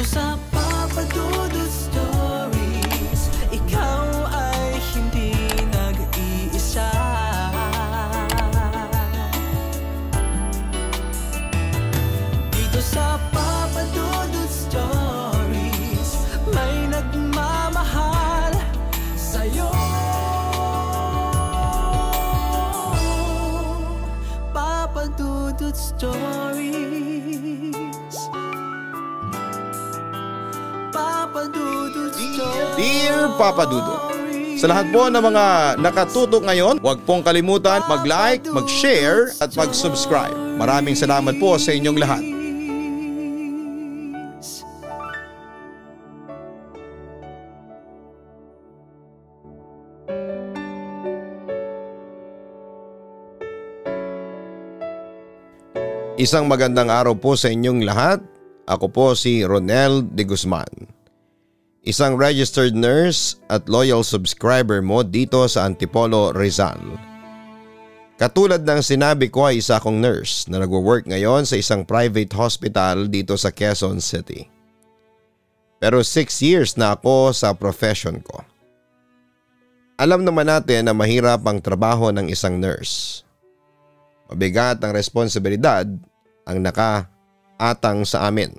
Dito sa Papa Dudut Stories Ikaw ay hindi nag-iisa. Dito sa Papa Dudut Stories May nagmamahal sa'yo. Papa Dudut Stories Papa Dudut Dear Papa Dudo, sa lahat po ng mga nakatutok ngayon, huwag pong kalimutan mag-like, mag-share at mag-subscribe. Maraming salamat po sa inyong lahat. Isang magandang araw po sa inyong lahat. Ako po si Ronel de Guzman. Isang registered nurse at loyal subscriber mo dito sa Antipolo, Rizal. Katulad ng sinabi ko ay isa akong nurse na nagwo-work ngayon sa isang private hospital dito sa Quezon City. Pero 6 years na ako sa profession ko. Alam naman natin na mahirap ang trabaho ng isang nurse. Mabigat ang responsibilidad ang nakaatang sa amin.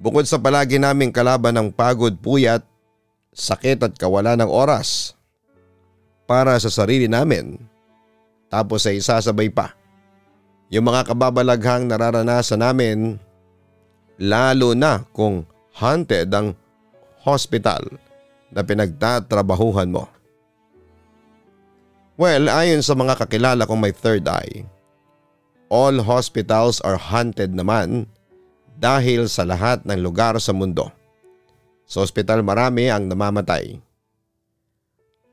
Bukod sa palagi naming kalaban ng pagod, puyat, sakit at kawalan ng oras para sa sarili namin, tapos ay isasabay pa. Yung mga kababalaghang nararanasan namin, lalo na kung haunted ang hospital na pinagtatrabahuhan mo. Well, ayon sa mga kakilala kong may third eye, all hospitals are haunted naman dahil sa lahat ng lugar sa mundo. Sa ospital marami ang namamatay.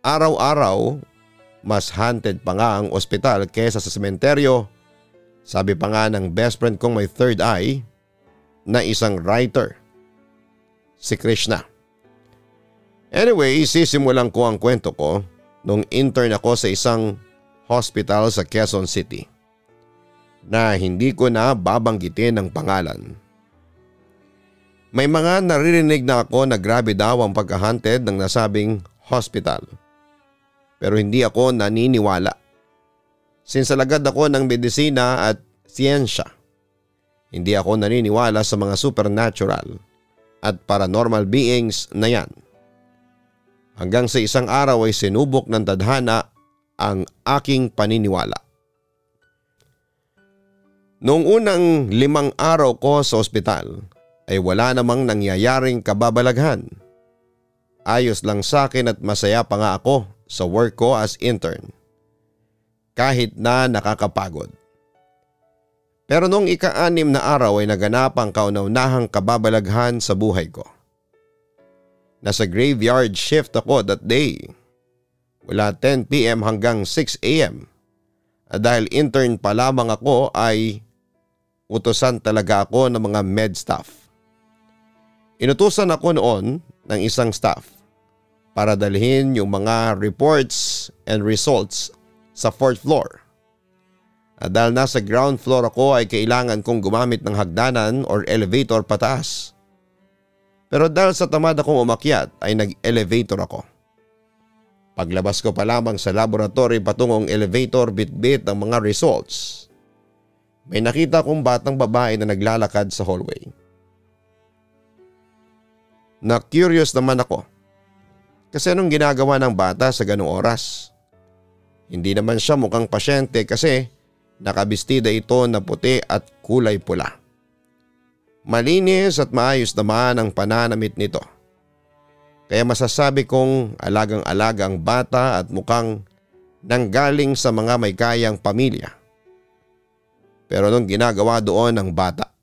Araw-araw, mas haunted pa nga ang ospital kesa sa sementeryo. Sabi pa nga ng best friend kong may third eye na isang writer. Si Krishna. Anyway, sisimulan ko ang kwento ko nung intern ako sa isang hospital sa Quezon City na hindi ko na babanggitin ang pangalan. May mga naririnig na ako na grabe daw ang pagkahanted ng nasabing hospital. Pero hindi ako naniniwala. Sinsalagad ako ng medisina at siyensya. Hindi ako naniniwala sa mga supernatural at paranormal beings na yan. Hanggang sa isang araw ay sinubok ng tadhana ang aking paniniwala. Noong unang limang araw ko sa ospital ay wala namang nangyayaring kababalaghan. Ayos lang sa akin at masaya pa nga ako sa work ko as intern. Kahit na nakakapagod. Pero noong ika-anim na araw ay naganap ang kauna-unahang kababalaghan sa buhay ko. Nasa graveyard shift ako that day. Mula 10pm hanggang 6am. At dahil intern pa lamang ako ay utosan talaga ako ng mga med staff. Inutusan ako noon ng isang staff para dalhin yung mga reports and results sa fourth floor. At dahil nasa ground floor ako ay kailangan kong gumamit ng hagdanan or elevator pataas. Pero dahil sa tamad akong umakyat ay nag-elevator ako. Paglabas ko pa lamang sa laboratory patungong elevator bit-bit ang mga results may nakita kong batang babae na naglalakad sa hallway. Na-curious naman ako. Kasi anong ginagawa ng bata sa ganong oras? Hindi naman siya mukhang pasyente kasi nakabistida ito na puti at kulay pula. Malinis at maayos naman ang pananamit nito. Kaya masasabi kong alagang-alaga ang bata at mukhang nanggaling sa mga may kayang pamilya. Pero nung ginagawa doon ng bata.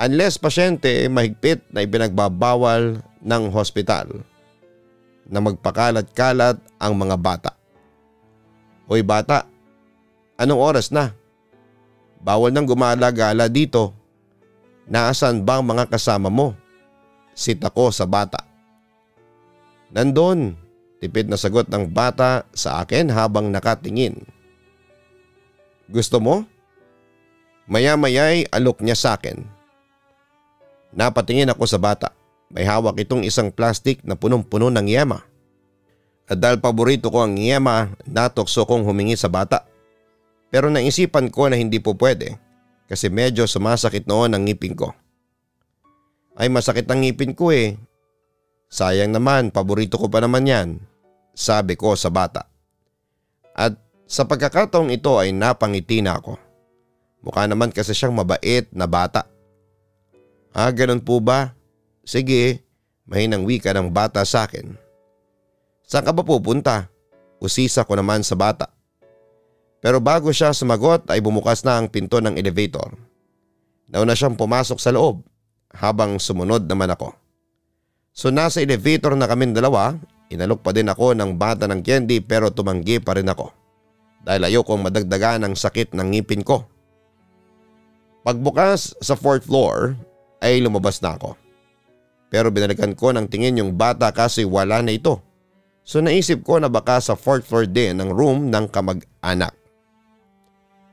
Unless pasyente mahigpit na ibinagbabawal ng hospital na magpakalat-kalat ang mga bata. Hoy bata, anong oras na? Bawal nang gumala-gala dito. Naasan ba ang mga kasama mo? Sita ko sa bata. Nandun, tipid na sagot ng bata sa akin habang nakatingin. Gusto mo? Maya-maya'y alok niya sa akin. Napatingin ako sa bata. May hawak itong isang plastic na punong-puno ng yema. At dahil paborito ko ang yema, natokso kong humingi sa bata. Pero naisipan ko na hindi po pwede kasi medyo sumasakit noon ang ngipin ko. Ay masakit ang ngipin ko eh. Sayang naman, paborito ko pa naman yan, sabi ko sa bata. At sa pagkakataong ito ay napangiti na ako. Mukha naman kasi siyang mabait na bata. Ah, ganun po ba? Sige, mahinang wika ng bata sa akin. Saan ka ba pupunta? Usisa ko naman sa bata. Pero bago siya sumagot ay bumukas na ang pinto ng elevator. Nauna siyang pumasok sa loob habang sumunod naman ako. So nasa elevator na kaming dalawa, inalok pa din ako ng bata ng candy pero tumanggi pa rin ako. Dahil ayokong madagdagan ang sakit ng ngipin ko. Pagbukas sa fourth floor ay lumabas na ako. Pero binalikan ko ng tingin yung bata kasi wala na ito. So naisip ko na baka sa fourth floor din ang room ng kamag-anak.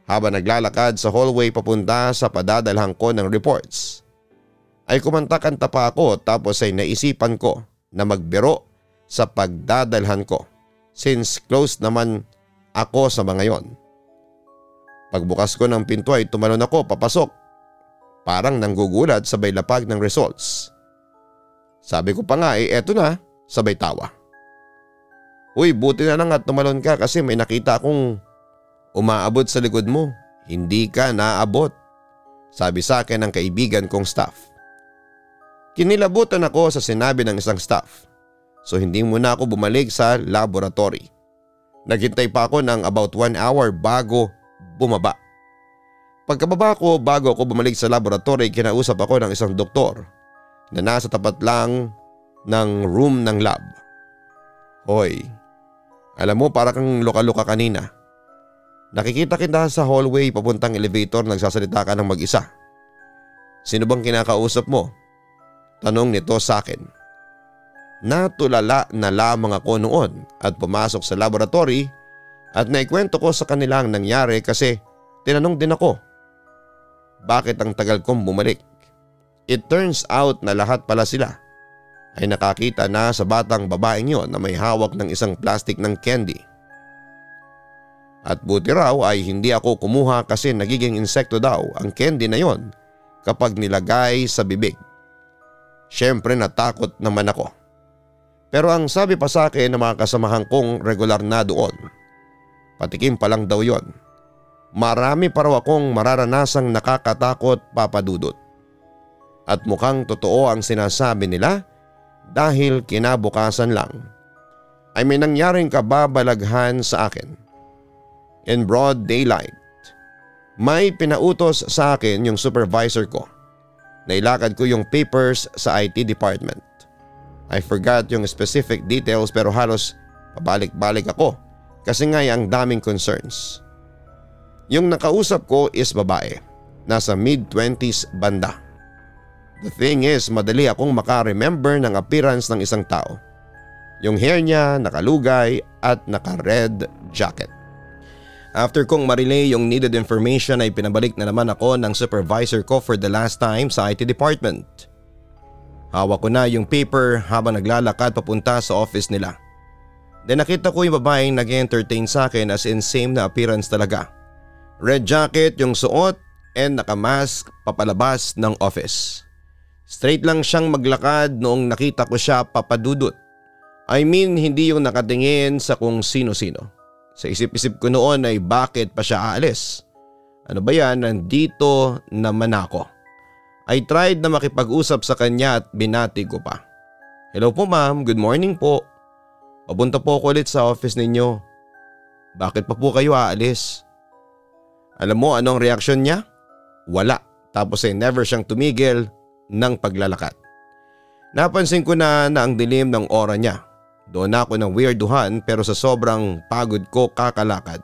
Habang naglalakad sa hallway papunta sa padadalhan ko ng reports, ay kumanta-kanta pa ako tapos ay naisipan ko na magbiro sa pagdadalhan ko since close naman ako sa mga yon. Pagbukas ko ng pinto ay tumalon ako papasok. Parang nanggugulat sabay lapag ng results. Sabi ko pa nga eh eto na, sabay tawa. Uy buti na lang at tumalon ka kasi may nakita akong Umaabot sa likod mo, hindi ka naabot. Sabi sa akin ng kaibigan kong staff. Kinilabutan ako sa sinabi ng isang staff. So hindi muna ako bumalik sa laboratory. Naghintay pa ako ng about one hour bago bumaba. Pagkababa ko bago ako bumalik sa laboratory kinausap ako ng isang doktor na nasa tapat lang ng room ng lab. Hoy, alam mo para kang luka-luka kanina. Nakikita kita sa hallway papuntang elevator nagsasalita ka ng mag-isa. Sino bang kinakausap mo? Tanong nito sa akin. Natulala na lamang ako noon at pumasok sa laboratory at naikwento ko sa kanilang nangyari kasi tinanong din ako. Bakit ang tagal kong bumalik? It turns out na lahat pala sila ay nakakita na sa batang babaeng yon na may hawak ng isang plastic ng candy. At buti raw ay hindi ako kumuha kasi nagiging insekto daw ang candy na yon kapag nilagay sa bibig. Siyempre natakot naman ako. Pero ang sabi pa sa akin ng mga kasamahan kong regular na doon, patikim pa lang daw yon. Marami pa raw akong mararanasang nakakatakot papadudot. At mukhang totoo ang sinasabi nila dahil kinabukasan lang ay may nangyaring kababalaghan sa akin in broad daylight. May pinautos sa akin yung supervisor ko. Nailakad ko yung papers sa IT department. I forgot yung specific details pero halos pabalik-balik ako kasi nga ang daming concerns. Yung nakausap ko is babae. Nasa mid-20s banda. The thing is madali akong makaremember ng appearance ng isang tao. Yung hair niya nakalugay at naka-red jacket. After kong marilay yung needed information ay pinabalik na naman ako ng supervisor ko for the last time sa IT department. Hawak ko na yung paper habang naglalakad papunta sa office nila. Then nakita ko yung babaeng nag-entertain sa akin as in same na appearance talaga. Red jacket yung suot and nakamask papalabas ng office. Straight lang siyang maglakad noong nakita ko siya papadudot. I mean hindi yung nakatingin sa kung sino-sino. Sa isip-isip ko noon ay bakit pa siya aalis. Ano ba yan, nandito naman ako. I tried na makipag-usap sa kanya at binati ko pa. Hello po ma'am, good morning po. Papunta po ako ulit sa office ninyo. Bakit pa po kayo aalis? Alam mo anong reaksyon niya? Wala. Tapos ay never siyang tumigil ng paglalakad. Napansin ko na na ang dilim ng aura niya doon ako ng weirduhan pero sa sobrang pagod ko kakalakad.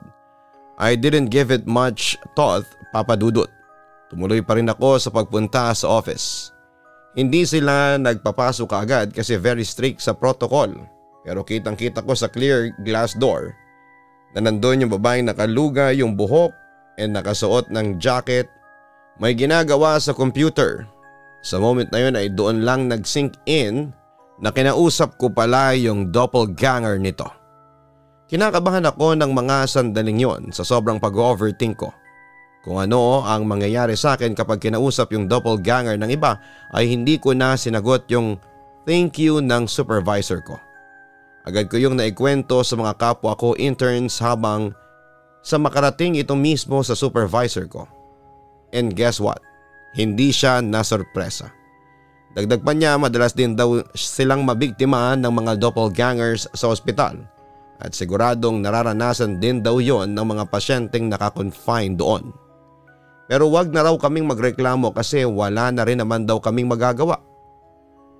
I didn't give it much thought papadudot. Tumuloy pa rin ako sa pagpunta sa office. Hindi sila nagpapasok agad kasi very strict sa protocol. Pero kitang kita ko sa clear glass door na nandun yung babaeng nakaluga yung buhok and nakasuot ng jacket. May ginagawa sa computer. Sa moment na yun ay doon lang nag-sink in na kinausap ko pala yung doppelganger nito. Kinakabahan ako ng mga sandaling yon sa sobrang pag-overthink ko. Kung ano ang mangyayari sa akin kapag kinausap yung doppelganger ng iba ay hindi ko na sinagot yung thank you ng supervisor ko. Agad ko yung naikwento sa mga kapwa ko interns habang sa makarating ito mismo sa supervisor ko. And guess what? Hindi siya nasorpresa. Dagdag pa niya madalas din daw silang mabiktima ng mga doppelgangers sa ospital at siguradong nararanasan din daw yon ng mga pasyenteng nakakonfine doon. Pero wag na raw kaming magreklamo kasi wala na rin naman daw kaming magagawa.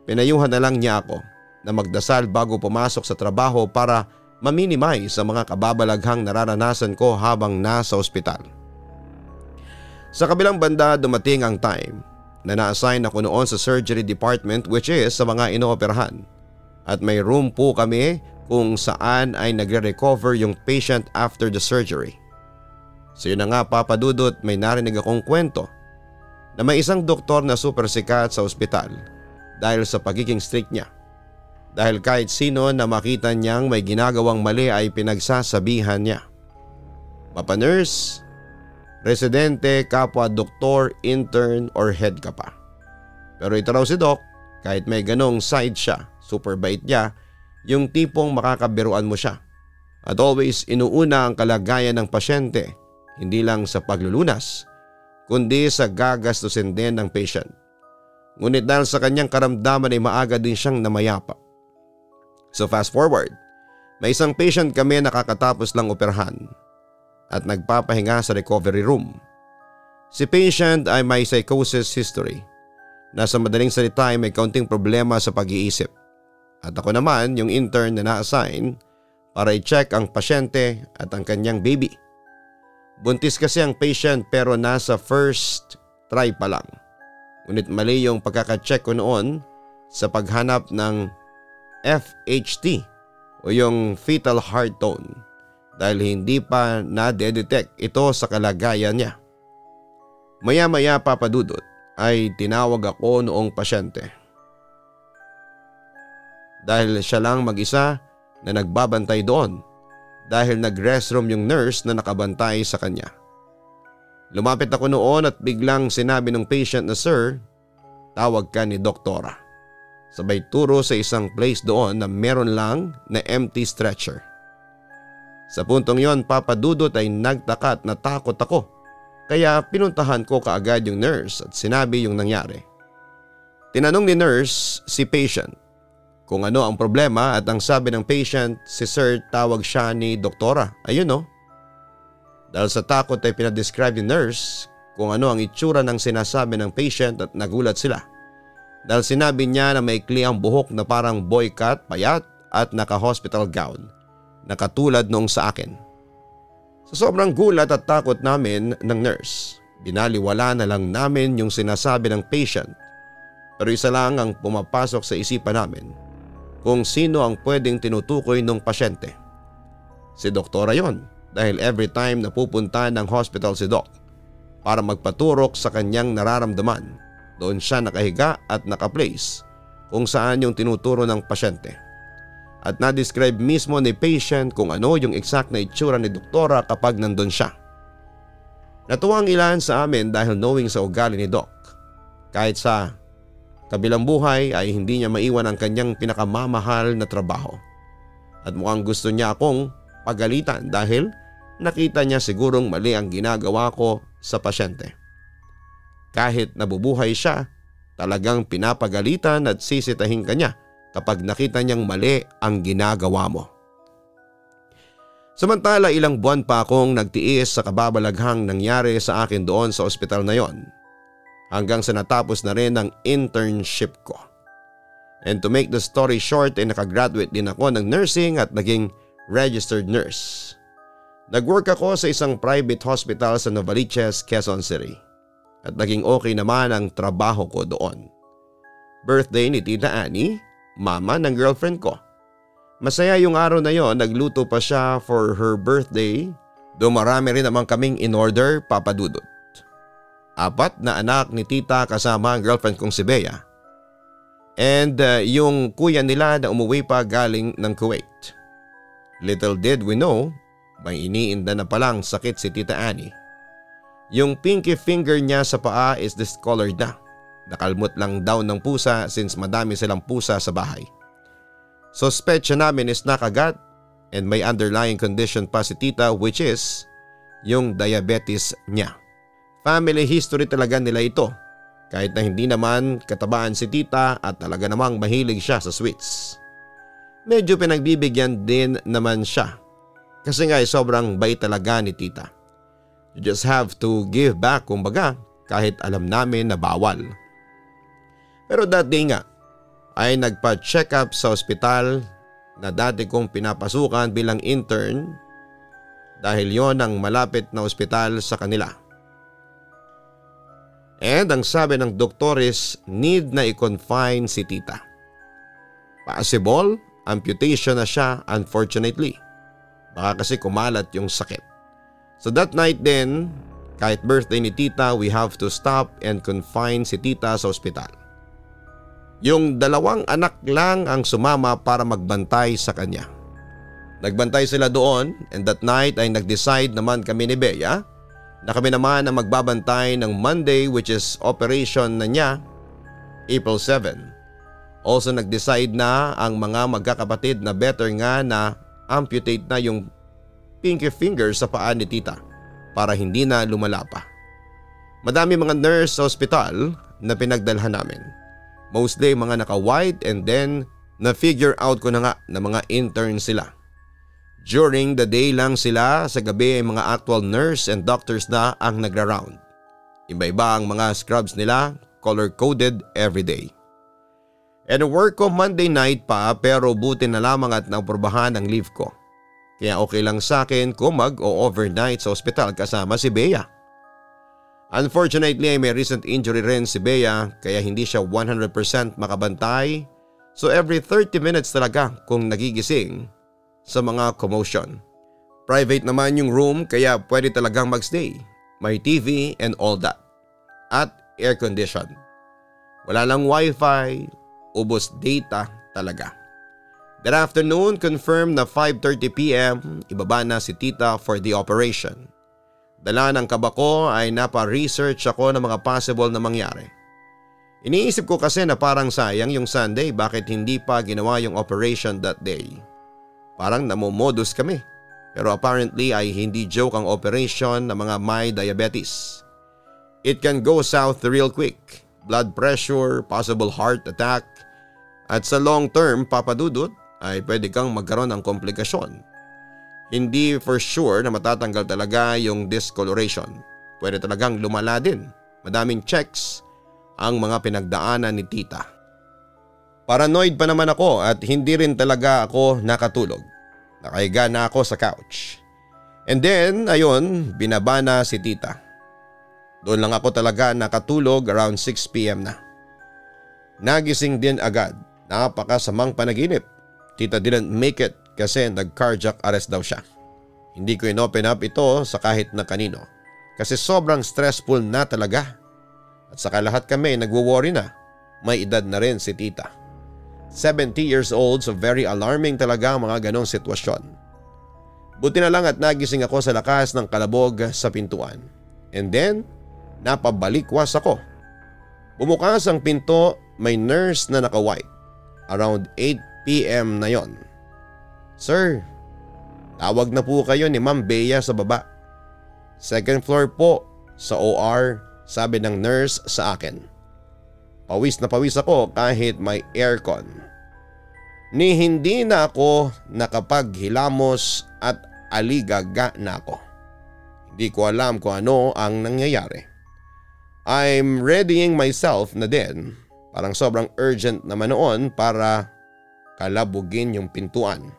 Pinayuhan na lang niya ako na magdasal bago pumasok sa trabaho para maminimize sa mga kababalaghang nararanasan ko habang nasa ospital. Sa kabilang banda dumating ang time na na-assign ako noon sa surgery department which is sa mga inooperahan. At may room po kami kung saan ay nagre-recover yung patient after the surgery. So yun na nga papadudot may narinig akong kwento na may isang doktor na super sikat sa ospital dahil sa pagiging strict niya. Dahil kahit sino na makita niyang may ginagawang mali ay pinagsasabihan niya. Mapa nurse, residente, kapwa doktor, intern or head ka pa. Pero ito raw si doc, kahit may ganong side siya, super bait niya, yung tipong makakabiruan mo siya. At always inuuna ang kalagayan ng pasyente hindi lang sa paglulunas kundi sa gagastusin din ng patient. Ngunit dahil sa kanyang karamdaman ay maaga din siyang namayapa. So fast forward, may isang patient kami nakakatapos lang operahan at nagpapahinga sa recovery room. Si patient ay may psychosis history. Nasa madaling salita ay may kaunting problema sa pag-iisip. At ako naman yung intern na na-assign para i-check ang pasyente at ang kanyang baby. Buntis kasi ang patient pero nasa first try pa lang. Ngunit mali yung pagkakacheck ko noon sa paghanap ng FHT o yung fetal heart tone dahil hindi pa na-detect ito sa kalagayan niya. Maya-maya papadudot ay tinawag ako noong pasyente. Dahil siya lang mag-isa na nagbabantay doon dahil nag-restroom yung nurse na nakabantay sa kanya. Lumapit ako noon at biglang sinabi ng patient na sir, tawag ka ni doktora. Sabay turo sa isang place doon na meron lang na empty stretcher. Sa puntong yon papadudot ay nagtaka at natakot ako kaya pinuntahan ko kaagad yung nurse at sinabi yung nangyari. Tinanong ni nurse si patient kung ano ang problema at ang sabi ng patient si sir tawag siya ni doktora. Ayun no. Dahil sa takot ay pinadescribe ni nurse kung ano ang itsura ng sinasabi ng patient at nagulat sila. Dahil sinabi niya na may ang buhok na parang boy cut, payat at naka-hospital gown na katulad noong sa akin. Sa sobrang gulat at takot namin ng nurse, binaliwala na lang namin yung sinasabi ng patient pero isa lang ang pumapasok sa isipan namin kung sino ang pwedeng tinutukoy ng pasyente. Si doktora yon dahil every time na pupunta ng hospital si Doc para magpaturok sa kanyang nararamdaman, doon siya nakahiga at nakaplace kung saan yung tinuturo ng pasyente. At na-describe mismo ni patient kung ano yung exact na itsura ni doktora kapag nandun siya. Natuwang ilan sa amin dahil knowing sa ugali ni Doc. Kahit sa kabilang buhay ay hindi niya maiwan ang kanyang pinakamamahal na trabaho. At mukhang gusto niya akong pagalitan dahil nakita niya sigurong mali ang ginagawa ko sa pasyente. Kahit nabubuhay siya, talagang pinapagalitan at sisitahin ka niya kapag nakita niyang mali ang ginagawa mo. Samantala ilang buwan pa akong nagtiis sa kababalaghang nangyari sa akin doon sa ospital na yon hanggang sa natapos na rin ang internship ko. And to make the story short ay nakagraduate din ako ng nursing at naging registered nurse. Nagwork ako sa isang private hospital sa Novaliches, Quezon City. At naging okay naman ang trabaho ko doon. Birthday ni Tita Annie, mama ng girlfriend ko. Masaya yung araw na yon, nagluto pa siya for her birthday. Do marami rin naman kaming in order papadudot. apat na anak ni tita kasama ang girlfriend kong si Bea. And uh, yung kuya nila na umuwi pa galing ng Kuwait. Little did we know, may iniinda na palang sakit si tita Annie. Yung pinky finger niya sa paa is discolored na. Nakalmot lang daw ng pusa since madami silang pusa sa bahay. Suspetsya namin is nakagat and may underlying condition pa si tita which is yung diabetes niya. Family history talaga nila ito kahit na hindi naman katabaan si tita at talaga namang mahilig siya sa sweets. Medyo pinagbibigyan din naman siya kasi nga ay sobrang bait talaga ni tita. You just have to give back kumbaga kahit alam namin na bawal. Pero that day nga ay nagpa-check up sa ospital na dati kong pinapasukan bilang intern dahil yon ang malapit na ospital sa kanila. And ang sabi ng doktoris need na i-confine si tita. Possible, amputation na siya unfortunately. Baka kasi kumalat yung sakit. So that night din, kahit birthday ni tita we have to stop and confine si tita sa ospital. Yung dalawang anak lang ang sumama para magbantay sa kanya. Nagbantay sila doon and that night ay nag-decide naman kami ni Bea na kami naman ang magbabantay ng Monday which is operation na niya April 7. Also nag-decide na ang mga magkakapatid na better nga na amputate na yung pinky finger sa paa ni tita para hindi na lumala pa. Madami mga nurse sa ospital na pinagdalhan namin. Mostly mga naka-white and then na-figure out ko na nga na mga intern sila. During the day lang sila, sa gabi ay mga actual nurse and doctors na ang nagra-round. Iba-iba ang mga scrubs nila, color-coded everyday. And work ko Monday night pa pero buti na lamang at naprobahan ang leave ko. Kaya okay lang sa akin kung mag o overnight sa ospital kasama si Bea. Unfortunately ay may recent injury rin si Bea kaya hindi siya 100% makabantay so every 30 minutes talaga kung nagigising sa mga commotion. Private naman yung room kaya pwede talagang magstay. May TV and all that. At air condition. Wala lang wifi, ubos data talaga. That afternoon, confirmed na 5.30pm, ibaba na si tita for the operation. Dala ng kabako ay napa-research ako ng mga possible na mangyari. Iniisip ko kasi na parang sayang yung Sunday bakit hindi pa ginawa yung operation that day. Parang namomodus kami. Pero apparently ay hindi joke ang operation ng mga may diabetes. It can go south real quick. Blood pressure, possible heart attack. At sa long term papadudot ay pwede kang magkaroon ng komplikasyon hindi for sure na matatanggal talaga yung discoloration. Pwede talagang lumala din. Madaming checks ang mga pinagdaanan ni tita. Paranoid pa naman ako at hindi rin talaga ako nakatulog. Nakahiga na ako sa couch. And then, ayun, binaba na si tita. Doon lang ako talaga nakatulog around 6pm na. Nagising din agad. Napakasamang panaginip. Tita didn't make it kasi nag-cardiac arrest daw siya. Hindi ko inopen up ito sa kahit na kanino kasi sobrang stressful na talaga. At saka lahat kami nagwo-worry na. May edad na rin si tita. 70 years old so very alarming talaga ang mga ganong sitwasyon. Buti na lang at nagising ako sa lakas ng kalabog sa pintuan. And then, napabalikwas ako. Bumukas ang pinto, may nurse na naka-white. Around 8pm na yon. Sir, tawag na po kayo ni Ma'am Bea sa baba. Second floor po sa OR, sabi ng nurse sa akin. Pawis na pawis ako kahit may aircon. Ni hindi na ako nakapaghilamos at aligaga na ako. Hindi ko alam kung ano ang nangyayari. I'm readying myself na din. Parang sobrang urgent naman noon para kalabugin yung pintuan.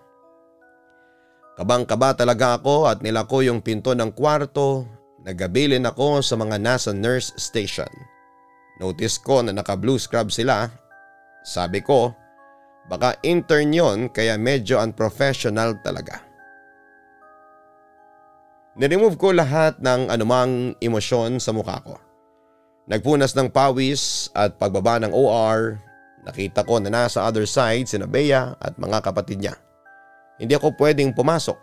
Kabang-kaba talaga ako at nilako yung pinto ng kwarto. Nagabilin ako sa mga nasa nurse station. Notice ko na naka blue scrub sila. Sabi ko, baka intern yon kaya medyo unprofessional talaga. Niremove ko lahat ng anumang emosyon sa mukha ko. Nagpunas ng pawis at pagbaba ng OR, nakita ko na nasa other side si Bea at mga kapatid niya. Hindi ako pwedeng pumasok.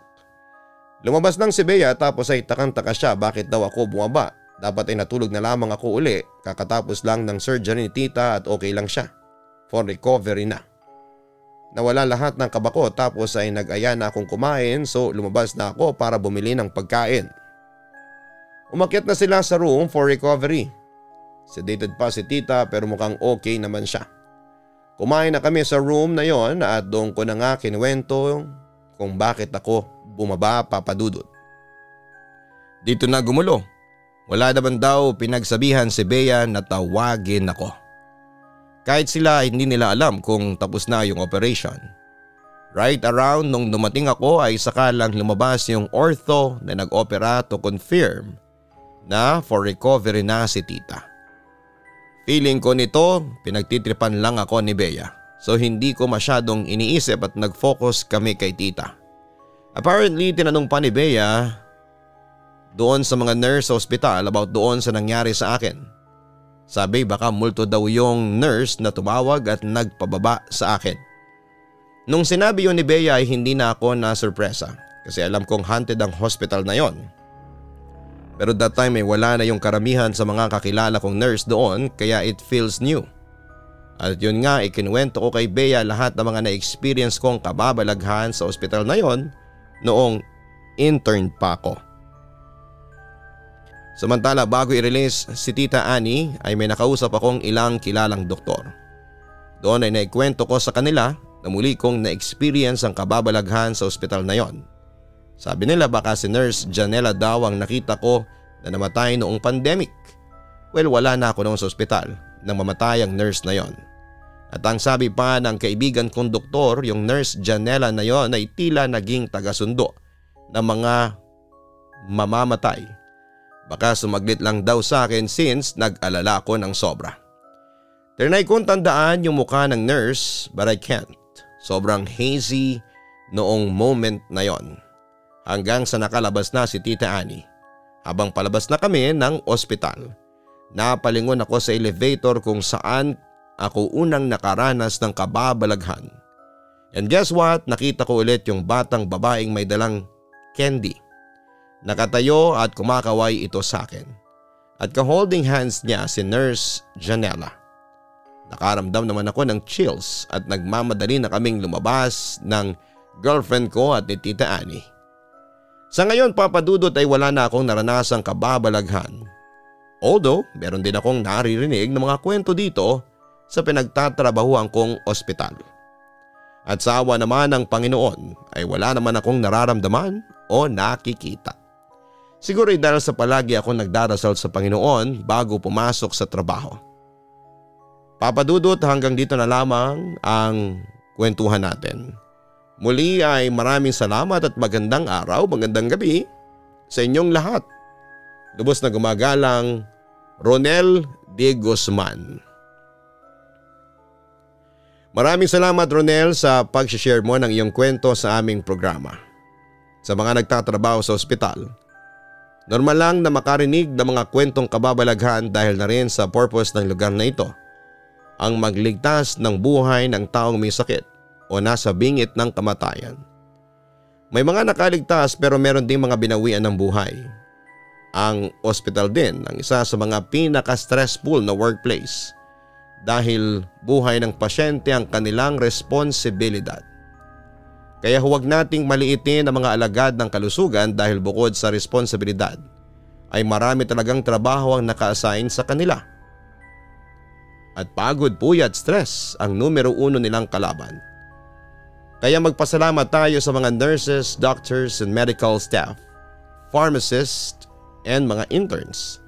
Lumabas ng si Bea tapos ay takang-taka siya bakit daw ako bumaba. Dapat ay natulog na lamang ako uli kakatapos lang ng surgery ni tita at okay lang siya. For recovery na. Nawala lahat ng kabako tapos ay nag-aya na akong kumain so lumabas na ako para bumili ng pagkain. Umakyat na sila sa room for recovery. Sedated pa si tita pero mukhang okay naman siya. Kumain na kami sa room na yon at doon ko na nga kinuwento kung bakit ako bumaba papadudot. Dito na gumulo. Wala naman daw pinagsabihan si Bea na tawagin ako. Kahit sila hindi nila alam kung tapos na yung operation. Right around nung dumating ako ay saka lang lumabas yung ortho na nag-opera to confirm na for recovery na si tita. Feeling ko nito, pinagtitripan lang ako ni Bea. So hindi ko masyadong iniisip at nag-focus kami kay tita. Apparently tinanong pa ni Bea doon sa mga nurse sa ospital about doon sa nangyari sa akin. Sabi baka multo daw yung nurse na tumawag at nagpababa sa akin. Nung sinabi yun ni Bea ay hindi na ako na sorpresa kasi alam kong haunted ang hospital na yon. Pero that time ay wala na yung karamihan sa mga kakilala kong nurse doon kaya it feels new. At yun nga ikinuwento ko kay Bea lahat ng mga na-experience kong kababalaghan sa ospital na yon noong intern pa ako. Samantala bago i-release si Tita Annie ay may nakausap akong ilang kilalang doktor. Doon ay naikwento ko sa kanila na muli kong na-experience ang kababalaghan sa ospital na yon. Sabi nila baka si Nurse Janela daw ang nakita ko na namatay noong pandemic. Well wala na ako noon sa ospital nang mamatay ang nurse na yon. At ang sabi pa ng kaibigan kong doktor, yung nurse Janela na yon ay tila naging tagasundo ng mga mamamatay. Baka sumaglit lang daw sa akin since nag-alala ko ng sobra. Ternay kong tandaan yung mukha ng nurse but I can't. Sobrang hazy noong moment na yon hanggang sa nakalabas na si Tita Annie. Habang palabas na kami ng ospital, napalingon ako sa elevator kung saan ako unang nakaranas ng kababalaghan. And guess what? Nakita ko ulit yung batang babaeng may dalang candy. Nakatayo at kumakaway ito sa akin. At ka-holding hands niya si Nurse Janela. Nakaramdam naman ako ng chills at nagmamadali na kaming lumabas ng girlfriend ko at ni Tita Annie. Sa ngayon papadudot ay wala na akong naranasang kababalaghan. Although meron din akong naririnig ng mga kwento dito sa pinagtatrabahuan kong ospital. At sa awa naman ng Panginoon ay wala naman akong nararamdaman o nakikita. Siguro ay dahil sa palagi ako nagdarasal sa Panginoon bago pumasok sa trabaho. Papadudot hanggang dito na lamang ang kwentuhan natin. Muli ay maraming salamat at magandang araw, magandang gabi sa inyong lahat. Lubos na gumagalang Ronel de Guzman. Maraming salamat Ronel sa pag-share mo ng iyong kwento sa aming programa. Sa mga nagtatrabaho sa ospital, normal lang na makarinig ng mga kwentong kababalaghan dahil na rin sa purpose ng lugar na ito. Ang magligtas ng buhay ng taong may sakit o nasa bingit ng kamatayan. May mga nakaligtas pero meron ding mga binawian ng buhay. Ang hospital din ang isa sa mga pinaka-stressful na workplace dahil buhay ng pasyente ang kanilang responsibilidad. Kaya huwag nating maliitin ang mga alagad ng kalusugan dahil bukod sa responsibilidad ay marami talagang trabaho ang naka-assign sa kanila. At pagod, puya at stress ang numero uno nilang kalaban. Kaya magpasalamat tayo sa mga nurses, doctors and medical staff, pharmacists and mga interns.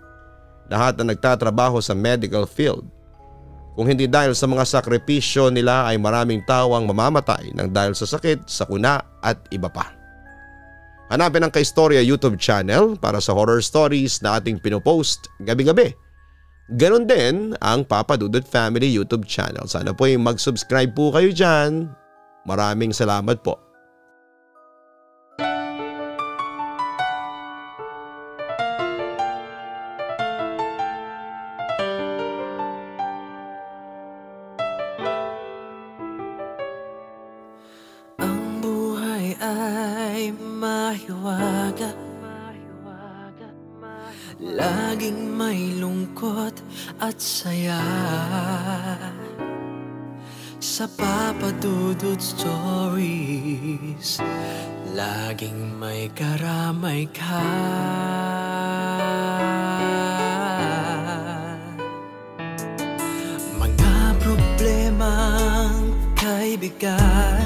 Lahat na nagtatrabaho sa medical field. Kung hindi dahil sa mga sakripisyo nila ay maraming tao ang mamamatay ng dahil sa sakit, sakuna at iba pa. Hanapin ang Kaistorya YouTube channel para sa horror stories na ating pinopost gabi-gabi. Ganon din ang Papa Dudut Family YouTube channel. Sana po ay mag-subscribe po kayo dyan Maraming salamat po. buwis Laging may karamay ka. Mga problemang kaibigan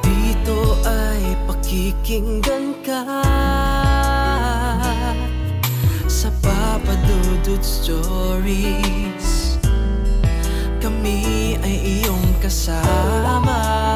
Dito ay pakikinggan ka. Sa Papa Dudut Stories kami ay iyong kasama.